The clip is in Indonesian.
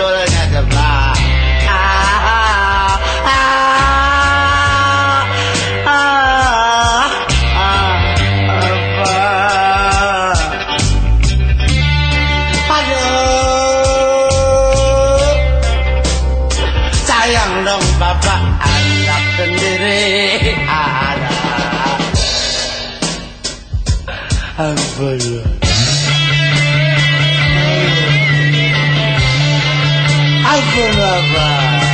Ah, ah, ah, ah, Bapak. Aduh. Sayang dong bapak anak sendiri. Ampun forever.